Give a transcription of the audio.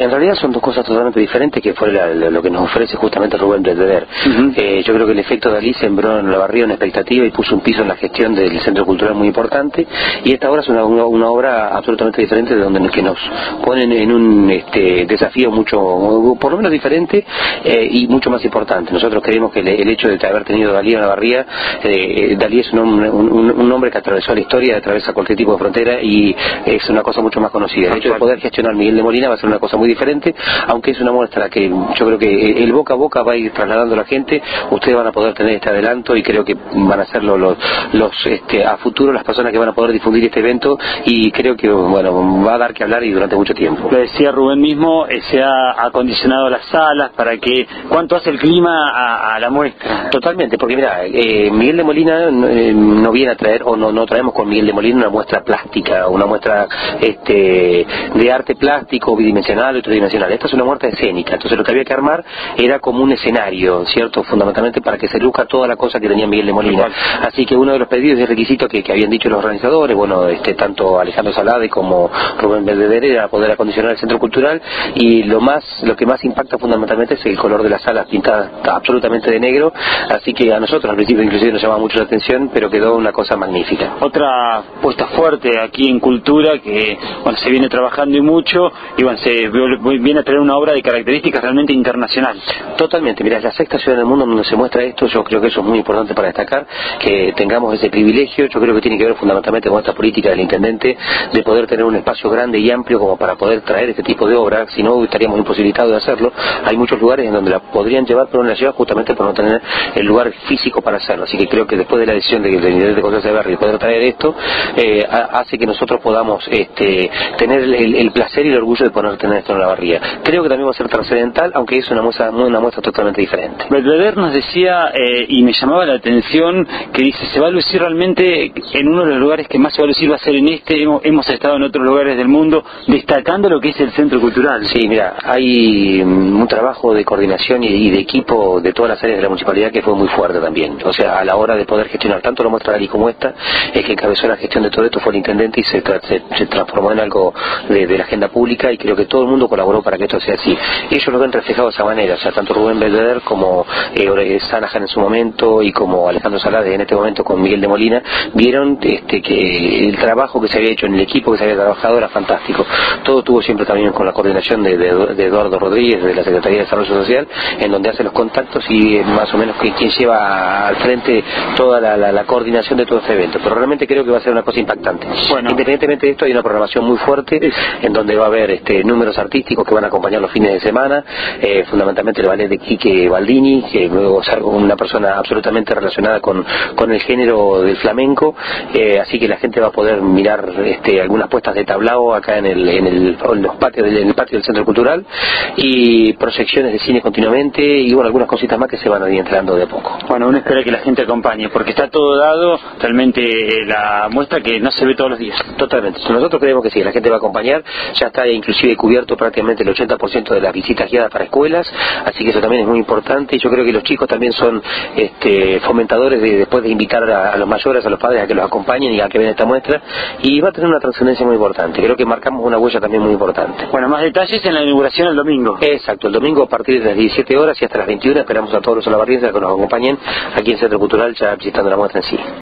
En realidad son dos cosas totalmente diferentes que fue lo que nos ofrece justamente Rubén Blededer. eh, yo creo que el efecto Dalí sembró en la barriga una expectativa y puso un piso en la gestión del centro cultural muy importante y esta obra es una, una, obra absolutamente diferente de donde que nos ponen en un este, desafío mucho, por lo menos diferente eh, y mucho más importante. Nosotros creemos que el, hecho de haber tenido Dalí en la barriga, eh, Dalí es un, un, hombre que atravesó la historia, atraviesa cualquier tipo de frontera y es una cosa mucho más conocida. El hecho de poder gestionar Miguel de Molina va a ser una cosa muy diferente, aunque es una muestra que yo creo que el boca a boca va a ir trasladando a la gente, ustedes van a poder tener este adelanto y creo que van a ser los, los, este, a futuro las personas que van a poder difundir este evento y creo que bueno va a dar que hablar y durante mucho tiempo. Lo decía Rubén mismo, eh, se ha acondicionado las salas para que, ¿cuánto hace el clima a, la muestra? Totalmente, porque mira, eh, Miguel de Molina eh, no viene a traer, o no, no traemos con Miguel de Molina una muestra plástica, una muestra este, de arte plástico, bidimensional tridimensional. Esta es una muestra escénica, entonces lo que había que armar era como un escenario, ¿cierto? Fundamentalmente para que se luzca toda la cosa que tenía Miguel de Molina. Así que uno de los pedidos y requisitos que, habían dicho los organizadores, bueno, este, tanto Alejandro Salade como Rubén Belvedere, era poder acondicionar el centro cultural y lo más, lo que más impacta fundamentalmente es el color de las salas pintadas absolutamente de negro, así que a nosotros al principio inclusive nos llamaba mucho la atención, pero quedó una cosa magnífica. Otra puesta fuerte aquí en cultura que bueno, se viene trabajando y mucho y bueno, se viene a tener una obra de características realmente internacionales. Totalmente, mira, es la sexta ciudad del mundo donde se muestra esto, yo creo que eso es muy importante para destacar, que tengamos ese privilegio, yo creo que tiene que ver fundamentalmente con esta política del intendente de poder tener un espacio grande y amplio como para poder traer este tipo de obras, si no estaríamos imposibilitados de hacerlo. Hay muchos lugares en donde la podrían llevar, pero no la llevan justamente por no tener el lugar físico para hacerlo. Así que creo que después de la decisión de, de, de Cosas de Barrio poder traer esto, eh, hace que nosotros podamos este, tener el, placer y el orgullo de poder tener esto en la barría. Creo que también va a ser trascendental, aunque es una muestra, una muestra totalmente diferente. Belvedere nos decía, eh, y me llamaba la atención, que dice, se va a lucir realmente en uno de los lugares que más se va a lucir va a ser en este, hemos, hemos estado en otros lugares del mundo, destacando lo que es el centro cultural. Sí, mira, hay mm, un trabajo de coordinación y, de equipo de todas las áreas de la municipalidad que fue muy fuerte también. O sea, a la hora de poder gestionar tanto la muestra y como esta, es que encabezó la gestión de todo esto fue el intendente y se, se, transformó en algo de, la agenda pública y creo que todo el mundo colaboró para que esto sea así. Ellos lo ven reflejado de esa manera, o sea, tanto Rubén Belvedere como eh, Sanajan en su momento y como Alejandro Salade en este momento con Miguel de Molina, vieron este, que el trabajo que se había hecho en el equipo que se había trabajado era fantástico. Todo tuvo siempre también con la coordinación de, Eduardo Rodríguez de la Secretaría de Desarrollo Social, en donde hace los contactos y eh, más o menos que, quien lleva al frente toda la, coordinación de todo este evento. Pero realmente creo que va a ser una cosa impactante. Bueno. Independientemente de esto, hay una programación muy fuerte en donde va a haber este, números artísticos que van a acompañar los fines de semana, eh, fundamentalmente el ballet de Quique Baldini, que luego es una persona absolutamente relacionada con, con el género del flamenco, eh, así que la gente va a poder mirar este, algunas puestas de tablao acá en el, en el, los patios del, en el patio del Centro Cultural y proyecciones de cine continuamente y bueno, algunas cositas más que se van a ir entrando de a poco. Bueno, uno espera que la gente acompañe porque está todo dado, realmente la muestra que no se ve todos los días. Totalmente. Nosotros creemos que sí, la gente va a acompañar, ya está inclusive cubierto prácticamente el 80% de las visitas guiadas para escuelas, así que eso también es muy importante y yo creo que los chicos también son este, fomentadores de después de invitar a, los mayores, a los padres a que los acompañen y a que vean esta muestra y va a tener una trascendencia muy importante. Creo que marcamos una huella también muy importante. Bueno, más detalles en la inauguración el domingo. Exacto, el domingo a partir de las 17 horas y hasta las 21 esperamos a todos los alabarrienses que nos acompañen aquí en Centro Cultural ya visitando la muestra en sí.